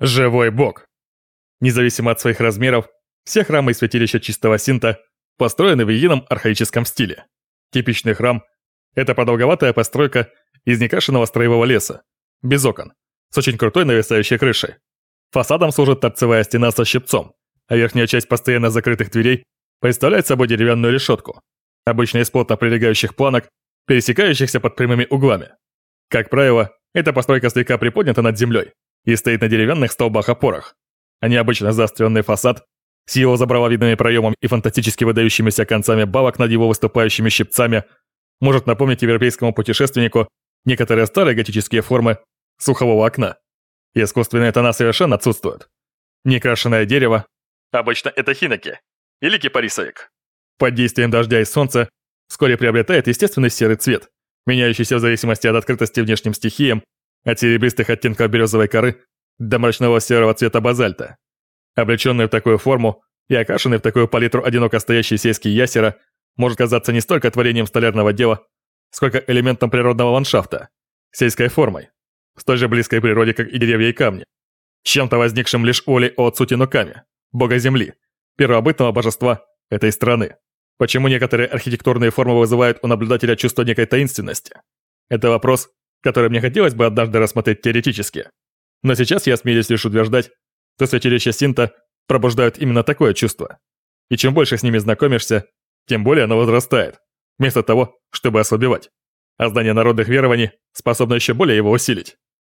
Живой бог. Независимо от своих размеров, все храмы и святилища чистого синта построены в едином архаическом стиле. Типичный храм – это продолговатая постройка из некрашенного строевого леса, без окон, с очень крутой нависающей крышей. Фасадом служит торцевая стена со щипцом, а верхняя часть постоянно закрытых дверей представляет собой деревянную решетку, обычно из плотно прилегающих планок, пересекающихся под прямыми углами. Как правило, эта постройка слегка приподнята над землей и стоит на деревянных столбах-опорах. А необычно заостренный фасад с его забраловидными проемом и фантастически выдающимися концами балок над его выступающими щипцами может напомнить европейскому путешественнику некоторые старые готические формы сухового окна. Искусственные тона совершенно отсутствуют. Некрашенное дерево, обычно это хиноки, или кипарисовик. Под действием дождя и солнца вскоре приобретает естественный серый цвет, меняющийся в зависимости от открытости внешним стихиям, от серебристых оттенков березовой коры до мрачного серого цвета базальта. Облеченный в такую форму и окрашенный в такую палитру одиноко стоящий сельский ясера может казаться не столько творением столярного дела, сколько элементом природного ландшафта, сельской формой, столь же близкой природе, как и деревья и камни, чем-то возникшим лишь волей от Сутинуками, бога земли, первобытного божества этой страны. Почему некоторые архитектурные формы вызывают у наблюдателя чувство некой таинственности? Это вопрос, который мне хотелось бы однажды рассмотреть теоретически. Но сейчас я осмелюсь лишь утверждать, что святилища Синта пробуждают именно такое чувство. И чем больше с ними знакомишься, тем более оно возрастает, вместо того, чтобы ослабевать. А знание народных верований способно еще более его усилить.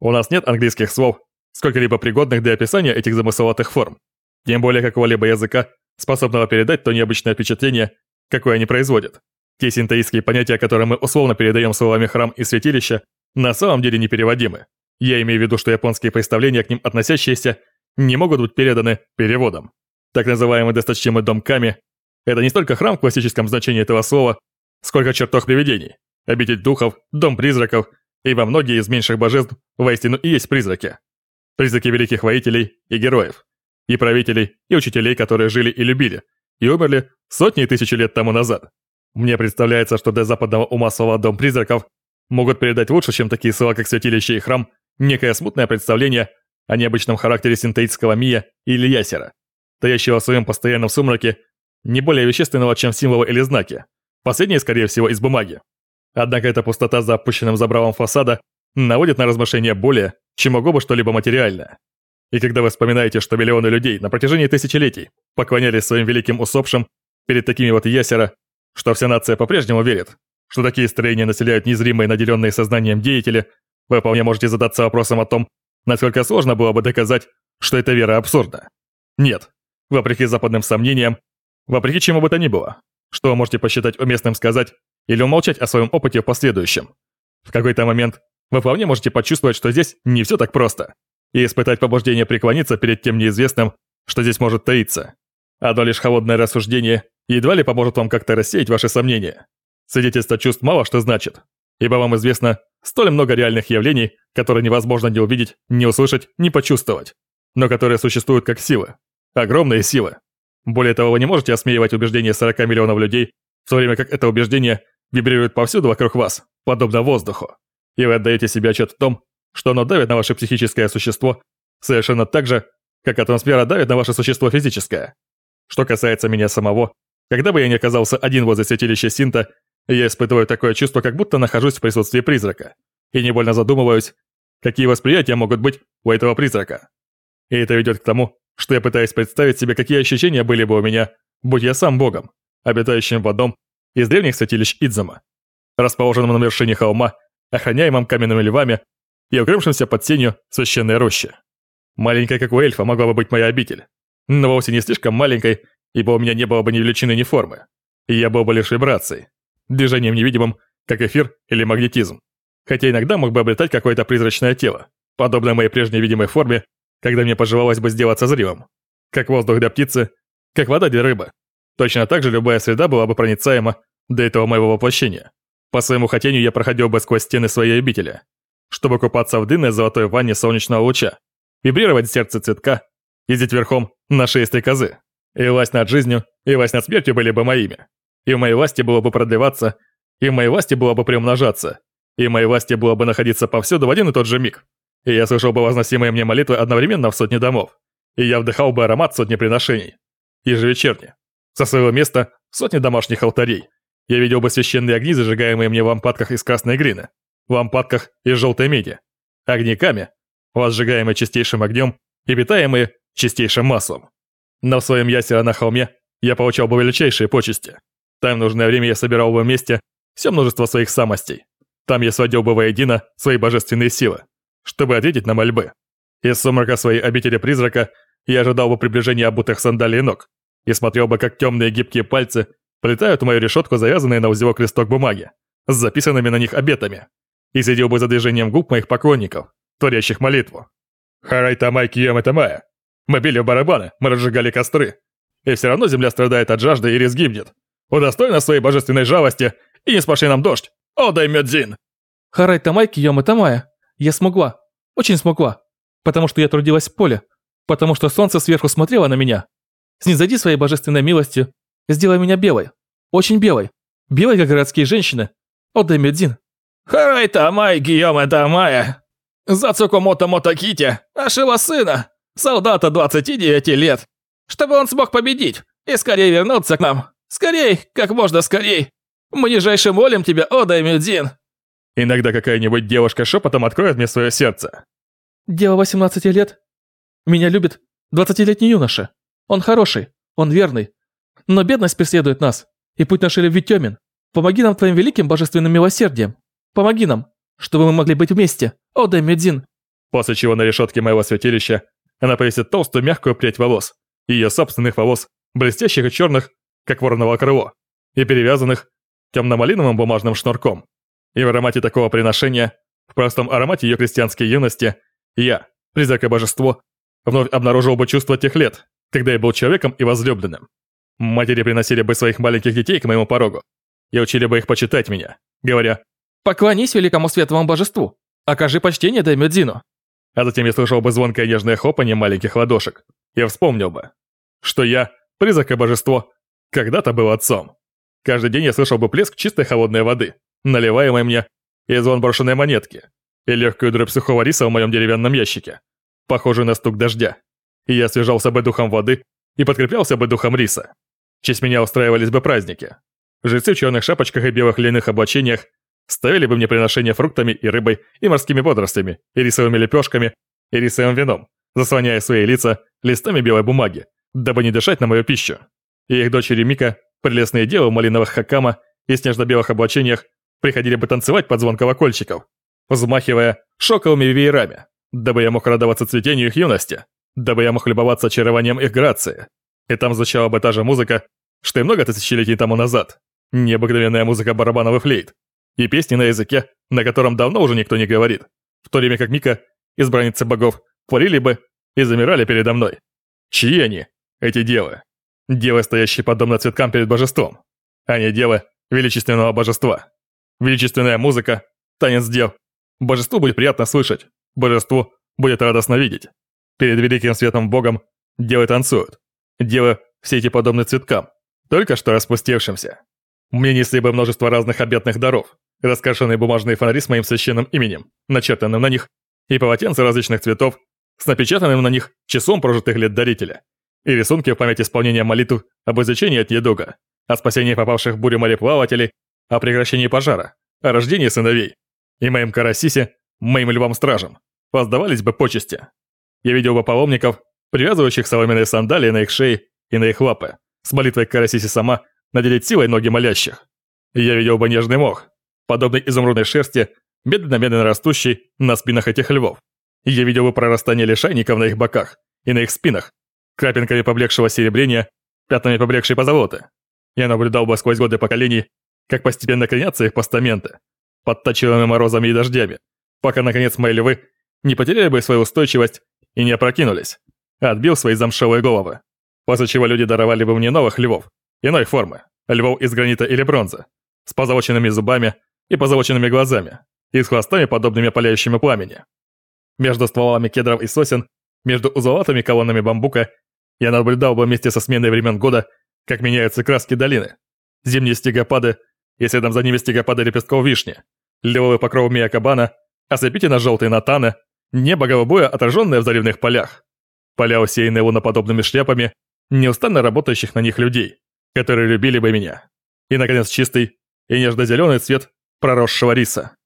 У нас нет английских слов, сколько-либо пригодных для описания этих замысловатых форм. Тем более какого-либо языка, способного передать то необычное впечатление, какое они производят. Те синтоистские понятия, которые мы условно передаем словами храм и святилище, на самом деле непереводимы. Я имею в виду, что японские представления к ним относящиеся не могут быть переданы переводом. Так называемый досточтимый дом Ками – это не столько храм в классическом значении этого слова, сколько чертог привидений, обитель духов, дом призраков, ибо многие из меньших божеств воистину и есть призраки. Призраки великих воителей и героев, и правителей, и учителей, которые жили и любили, и умерли сотни и тысячи лет тому назад. Мне представляется, что для западного ума слова «дом призраков» могут передать лучше, чем такие слова, как святилище и храм, некое смутное представление о необычном характере синтеитского мия или ясера, стоящего в своем постоянном сумраке, не более вещественного, чем символы или знаки. Последние, скорее всего, из бумаги. Однако эта пустота за опущенным забралом фасада наводит на размышления более, чем могло бы что-либо материальное. И когда вы вспоминаете, что миллионы людей на протяжении тысячелетий поклонялись своим великим усопшим перед такими вот ясера, что вся нация по-прежнему верит, что такие строения населяют незримые наделенные сознанием деятели, вы вполне можете задаться вопросом о том, насколько сложно было бы доказать, что эта вера абсурдна. Нет, вопреки западным сомнениям, вопреки чему бы то ни было, что вы можете посчитать уместным сказать или умолчать о своем опыте в последующем. В какой-то момент вы вполне можете почувствовать, что здесь не все так просто, и испытать побуждение преклониться перед тем неизвестным, что здесь может таиться. Одно лишь холодное рассуждение едва ли поможет вам как-то рассеять ваши сомнения. Свидетельство чувств мало что значит, ибо вам известно столь много реальных явлений, которые невозможно не увидеть, не услышать, не почувствовать, но которые существуют как силы. Огромные силы. Более того, вы не можете осмеивать убеждения 40 миллионов людей, в то время как это убеждение вибрирует повсюду вокруг вас, подобно воздуху. И вы отдаете себе отчет в том, что оно давит на ваше психическое существо совершенно так же, как атмосфера давит на ваше существо физическое. Что касается меня самого, когда бы я не оказался один возле святилища Синта, я испытываю такое чувство, как будто нахожусь в присутствии призрака, и невольно задумываюсь, какие восприятия могут быть у этого призрака. И это ведет к тому, что я пытаюсь представить себе, какие ощущения были бы у меня, будь я сам богом, обитающим в одном из древних святилищ Идзама, расположенном на вершине холма, охраняемом каменными львами и укрывшимся под сенью священной рощи. Маленькая, как у эльфа, могла бы быть моя обитель, но вовсе не слишком маленькой, ибо у меня не было бы ни величины, ни формы, и я был бы лишь вибрацией, движением невидимым, как эфир или магнетизм. Хотя иногда мог бы обретать какое-то призрачное тело, подобное моей прежней видимой форме, когда мне пожелалось бы сделаться зримым. Как воздух для птицы, как вода для рыбы. Точно так же любая среда была бы проницаема до этого моего воплощения. По своему хотению я проходил бы сквозь стены своей обители, чтобы купаться в дынной золотой ванне солнечного луча, вибрировать сердце цветка, ездить верхом на шее стрекозы. И власть над жизнью, и власть над смертью были бы моими. И в моей власти было бы продлеваться, и в моей власти было бы приумножаться, и в моей власти было бы находиться повсюду в один и тот же миг. и я слышал бы возносимые мне молитвы одновременно в сотне домов, и я вдыхал бы аромат сотни приношений. Ежевечерне. Со своего места сотни домашних алтарей. Я видел бы священные огни, зажигаемые мне в лампадках из красной глины, в лампадках из желтой меди, огняками, возжигаемые чистейшим огнем и питаемые чистейшим маслом. Но в своем ясере на холме я получал бы величайшие почести. Там нужное время я собирал бы вместе все множество своих самостей. Там я сводил бы воедино свои божественные силы, чтобы ответить на мольбы. Из сумрака своей обители призрака я ожидал бы приближения обутых сандалий ног и смотрел бы, как темные гибкие пальцы полетают в мою решетку, завязанные на узелок листок бумаги, с записанными на них обетами, и следил бы за движением губ моих поклонников, творящих молитву. Харай Тамай Кием Тамая. Мы били барабаны, мы разжигали костры. И все равно земля страдает от жажды и резгибнет. Удостой нас своей божественной жалости и не спаши нам дождь. О, дай Мёдзин! Харай Тамай Кием Тамая. Я смогла. Очень смогла. Потому что я трудилась в поле. Потому что солнце сверху смотрело на меня. Снизойди своей божественной милостью. Сделай меня белой. Очень белой. Белой, как городские женщины. Отдай Медзин. Харай Тамай Гийоме Тамая. Зацуко Мото Мотокити, нашего сына, солдата 29 лет. Чтобы он смог победить и скорее вернуться к нам. Скорей, как можно скорей. Мы нижайше молим тебя, Одай Медзин. Иногда какая-нибудь девушка шепотом откроет мне свое сердце. Дело 18 лет. Меня любит 20-летний юноша. Он хороший, он верный. Но бедность преследует нас, и путь нашей любви тёмен. Помоги нам твоим великим божественным милосердием. Помоги нам, чтобы мы могли быть вместе. О, Дэмидзин!» После чего на решетке моего святилища она повесит толстую мягкую прядь волос, ее собственных волос, блестящих и черных, как вороново крыло, и перевязанных темно-малиновым бумажным шнурком. И в аромате такого приношения, в простом аромате ее крестьянской юности, я, призрак и божество, вновь обнаружил бы чувство тех лет, когда я был человеком и возлюбленным. Матери приносили бы своих маленьких детей к моему порогу и учили бы их почитать меня, говоря «Поклонись великому светлому божеству, окажи почтение Даймёдзину». А затем я слышал бы звонкое нежное хлопанье маленьких ладошек. Я вспомнил бы, что я, призрак и божество, когда-то был отцом. Каждый день я слышал бы плеск чистой холодной воды, наливаемой мне, и звон брошенной монетки, и легкую дробь сухого риса в моем деревянном ящике, похожую на стук дождя. И я освежался бы духом воды и подкреплялся бы духом риса. Честь меня устраивались бы праздники. Жрецы в черных шапочках и белых льняных облачениях ставили бы мне приношения фруктами и рыбой, и морскими водорослями, и рисовыми лепешками, и рисовым вином, заслоняя свои лица листами белой бумаги, дабы не дышать на мою пищу. И их дочери Мика, прелестные девы в малиновых хакама и снежно-белых облачениях, приходили бы танцевать под звон колокольчиков, взмахивая шоковыми веерами, дабы я мог радоваться цветению их юности, дабы я мог любоваться очарованием их грации. И там звучала бы та же музыка, что и много тысячелетий тому назад. Необыкновенная музыка барабанов и флейт. И песни на языке, на котором давно уже никто не говорит. В то время как Мика, избранницы богов, творили бы и замирали передо мной. Чьи они, эти девы? Девы, стоящие подобно цветкам перед божеством. А девы величественного божества. Величественная музыка, танец дев. Божеству будет приятно слышать, божеству будет радостно видеть. Перед великим светом богом девы танцуют. Девы все эти подобны цветкам, только что распустевшимся. Мне несли бы множество разных обетных даров, раскрашенные бумажные фонари с моим священным именем, начертанным на них, и полотенца различных цветов с напечатанным на них часом прожитых лет дарителя, и рисунки в память исполнения молитв об изучении от недуга, о спасении попавших в бурю мореплавателей, о прекращении пожара, о рождении сыновей. И моим Карасисе, моим львам-стражам, воздавались бы почести. Я видел бы паломников, привязывающих соломенные сандалии на их шеи и на их лапы, с молитвой Карасиси сама наделить силой ноги молящих. Я видел бы нежный мох, подобный изумрудной шерсти, медленно-медленно растущий на спинах этих львов. Я видел бы прорастание лишайников на их боках и на их спинах, крапинками поблекшего серебрения, пятнами поблекшей позолоты. Я наблюдал бы сквозь годы поколений, как постепенно кренятся их постаменты, подтачиваемые морозами и дождями, пока, наконец, мои львы не потеряли бы свою устойчивость и не опрокинулись, а отбил свои замшевые головы. После чего люди даровали бы мне новых львов, иной формы, львов из гранита или бронзы, с позолоченными зубами и позолоченными глазами, и с хвостами, подобными паляющему пламени. Между стволами кедров и сосен, между узловатыми колоннами бамбука, я наблюдал бы вместе со сменой времен года, как меняются краски долины. Зимние стегопады, и следом за ними стегопады лепестков вишни, лиловый покров миякабана, ослепительно-желтые натаны, Небо голубое, отраженное в заливных полях. Поля, усеянные луноподобными шляпами, неустанно работающих на них людей, которые любили бы меня. И, наконец, чистый и нежно-зеленый цвет проросшего риса.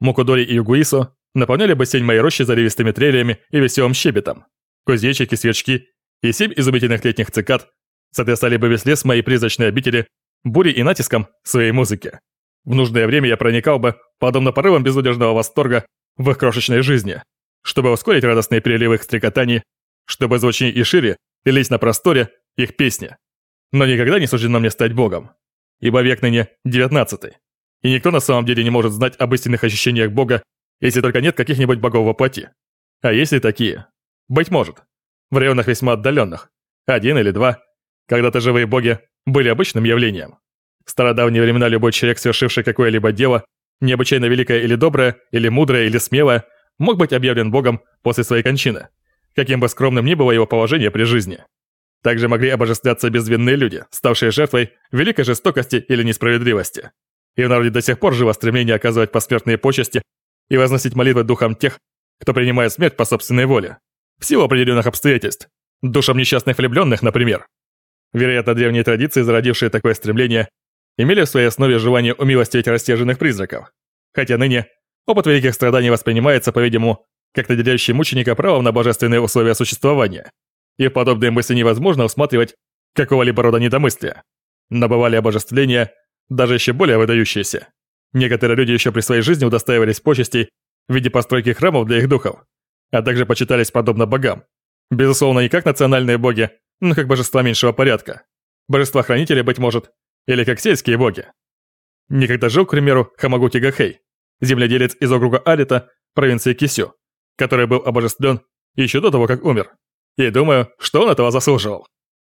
Мукудори и Югуисо наполняли бассейн моей рощи заливистыми трелиями и веселым щебетом. Кузнечики, сверчки и семь изумительных летних цикад сотрясали бы весь лес моей призрачной обители бурей и натиском своей музыки. В нужное время я проникал бы, подобно порывам безудержного восторга, в их крошечной жизни, чтобы ускорить радостные переливы их стрекотаний, чтобы звучнее и шире лились на просторе их песни. Но никогда не суждено мне стать богом, ибо век ныне девятнадцатый, и никто на самом деле не может знать об истинных ощущениях бога, если только нет каких-нибудь богов воплоти. А если такие? Быть может. В районах весьма отдаленных. Один или два. Когда-то живые боги были обычным явлением. В стародавние времена любой человек, совершивший какое-либо дело, необычайно великое или доброе, или мудрое, или смелое, мог быть объявлен богом после своей кончины, каким бы скромным ни было его положение при жизни. Также могли обожествляться безвинные люди, ставшие жертвой великой жестокости или несправедливости. И в народе до сих пор живо стремление оказывать посмертные почести и возносить молитвы духам тех, кто принимает смерть по собственной воле. В силу определенных обстоятельств. Душам несчастных влюбленных, например. Вероятно, древние традиции, зародившие такое стремление, имели в своей основе желание умилостивить растяженных призраков. Хотя ныне опыт великих страданий воспринимается, по-видимому, как наделяющий мученика правом на божественные условия существования. И в подобные мысли невозможно усматривать какого-либо рода недомыслия. Но бывали обожествления, даже еще более выдающиеся. Некоторые люди еще при своей жизни удостаивались почестей в виде постройки храмов для их духов, а также почитались подобно богам. Безусловно, не как национальные боги, но как божества меньшего порядка. Божества-хранители, быть может, или как сельские боги. Некогда жил, к примеру, Хамагути Гахей, земледелец из округа Алита, провинции Кисю, который был обожествлен еще до того, как умер. И думаю, что он этого заслуживал.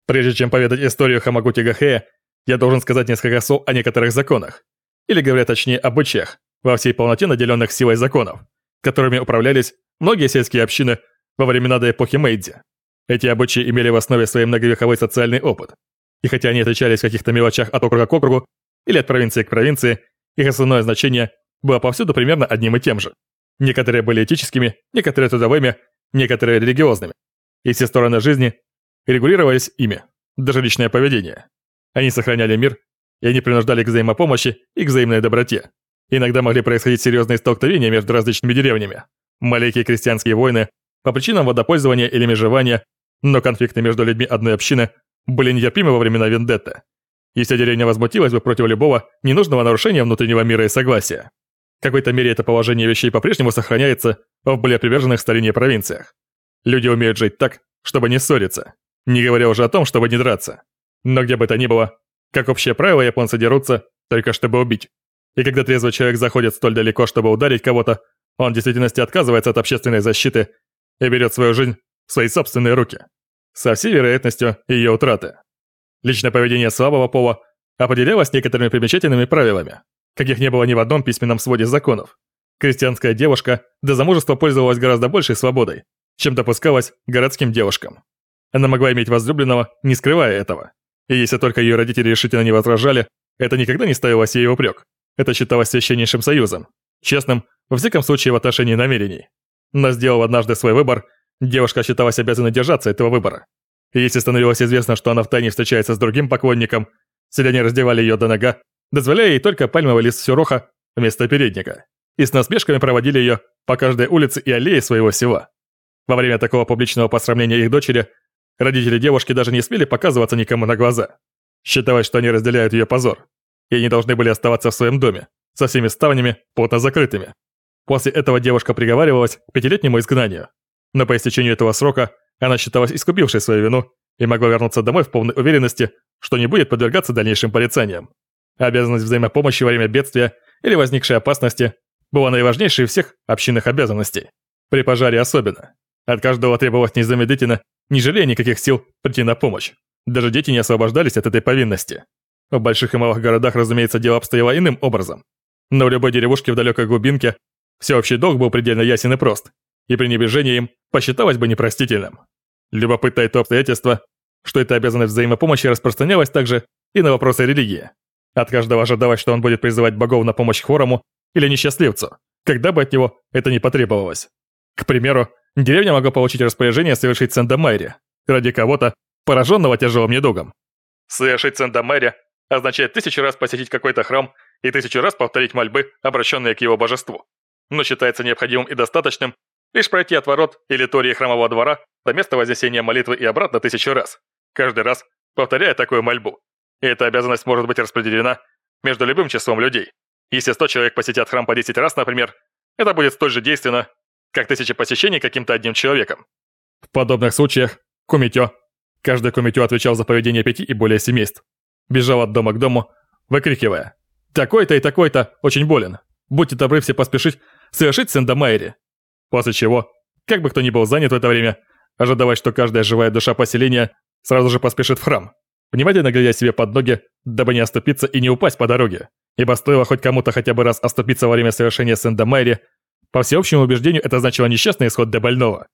Прежде чем поведать историю Хамагути Гахея, я должен сказать несколько слов о некоторых законах, или говоря точнее обычаях, во всей полноте наделенных силой законов, которыми управлялись многие сельские общины во времена до эпохи Мэйдзи. Эти обычаи имели в основе своей многовековой социальный опыт, и хотя они отличались в каких-то мелочах от округа к округу или от провинции к провинции, их основное значение было повсюду примерно одним и тем же. Некоторые были этическими, некоторые трудовыми, некоторые религиозными. И все стороны жизни регулировались ими, даже личное поведение. Они сохраняли мир, и они принуждали к взаимопомощи и к взаимной доброте. Иногда могли происходить серьезные столкновения между различными деревнями, маленькие крестьянские войны по причинам водопользования или межевания, но конфликты между людьми одной общины были нетерпимы во времена вендетты. Если деревня возмутилась бы против любого ненужного нарушения внутреннего мира и согласия. В какой-то мере это положение вещей по-прежнему сохраняется в более приверженных старине провинциях. Люди умеют жить так, чтобы не ссориться, не говоря уже о том, чтобы не драться. Но где бы то ни было, как общее правило, японцы дерутся только чтобы убить. И когда трезвый человек заходит столь далеко, чтобы ударить кого-то, он в действительности отказывается от общественной защиты и берет свою жизнь в свои собственные руки со всей вероятностью ее утраты. Личное поведение слабого пола определялось некоторыми примечательными правилами, каких не было ни в одном письменном своде законов. Крестьянская девушка до замужества пользовалась гораздо большей свободой, чем допускалось городским девушкам. Она могла иметь возлюбленного, не скрывая этого. И если только ее родители решительно не возражали, это никогда не ставилось ей упрек. Это считалось священнейшим союзом, честным, во всяком случае в отношении намерений. Но сделав однажды свой выбор, Девушка считалась обязанной держаться этого выбора. И если становилось известно, что она втайне встречается с другим поклонником, селяне раздевали ее до нога, дозволяя ей только пальмовый лист сюроха вместо передника, и с насмешками проводили ее по каждой улице и аллее своего села. Во время такого публичного посрамления их дочери, родители девушки даже не смели показываться никому на глаза. Считалось, что они разделяют ее позор, и они должны были оставаться в своем доме, со всеми ставнями плотно закрытыми. После этого девушка приговаривалась к пятилетнему изгнанию, но по истечению этого срока она считалась искупившей свою вину и могла вернуться домой в полной уверенности, что не будет подвергаться дальнейшим порицаниям. Обязанность взаимопомощи во время бедствия или возникшей опасности была наиважнейшей из всех общинных обязанностей. При пожаре особенно. От каждого требовалось незамедлительно, не жалея никаких сил, прийти на помощь. Даже дети не освобождались от этой повинности. В больших и малых городах, разумеется, дело обстояло иным образом. Но в любой деревушке в далекой глубинке всеобщий долг был предельно ясен и прост и пренебрежение им посчиталось бы непростительным. Любопытно и то обстоятельство, что эта обязанность взаимопомощи распространялась также и на вопросы религии. От каждого ожидалось, что он будет призывать богов на помощь хворому или несчастливцу, когда бы от него это не потребовалось. К примеру, деревня могла получить распоряжение совершить Сендомайре ради кого-то, пораженного тяжелым недугом. Совершить Сендомайре означает тысячу раз посетить какой-то храм и тысячу раз повторить мольбы, обращенные к его божеству. Но считается необходимым и достаточным лишь пройти от ворот или тории храмового двора до места вознесения молитвы и обратно тысячу раз, каждый раз повторяя такую мольбу. И эта обязанность может быть распределена между любым числом людей. Если 100 человек посетят храм по 10 раз, например, это будет столь же действенно, как тысяча посещений каким-то одним человеком. В подобных случаях Кумитё, каждый Кумитё отвечал за поведение пяти и более семейств, бежал от дома к дому, выкрикивая «Такой-то и такой-то очень болен, будьте добры все поспешить совершить Сендомайри». После чего, как бы кто ни был занят в это время, ожидавать, что каждая живая душа поселения сразу же поспешит в храм, внимательно глядя себе под ноги, дабы не оступиться и не упасть по дороге, ибо стоило хоть кому-то хотя бы раз оступиться во время совершения Сендомайри, по всеобщему убеждению это значило несчастный исход для больного.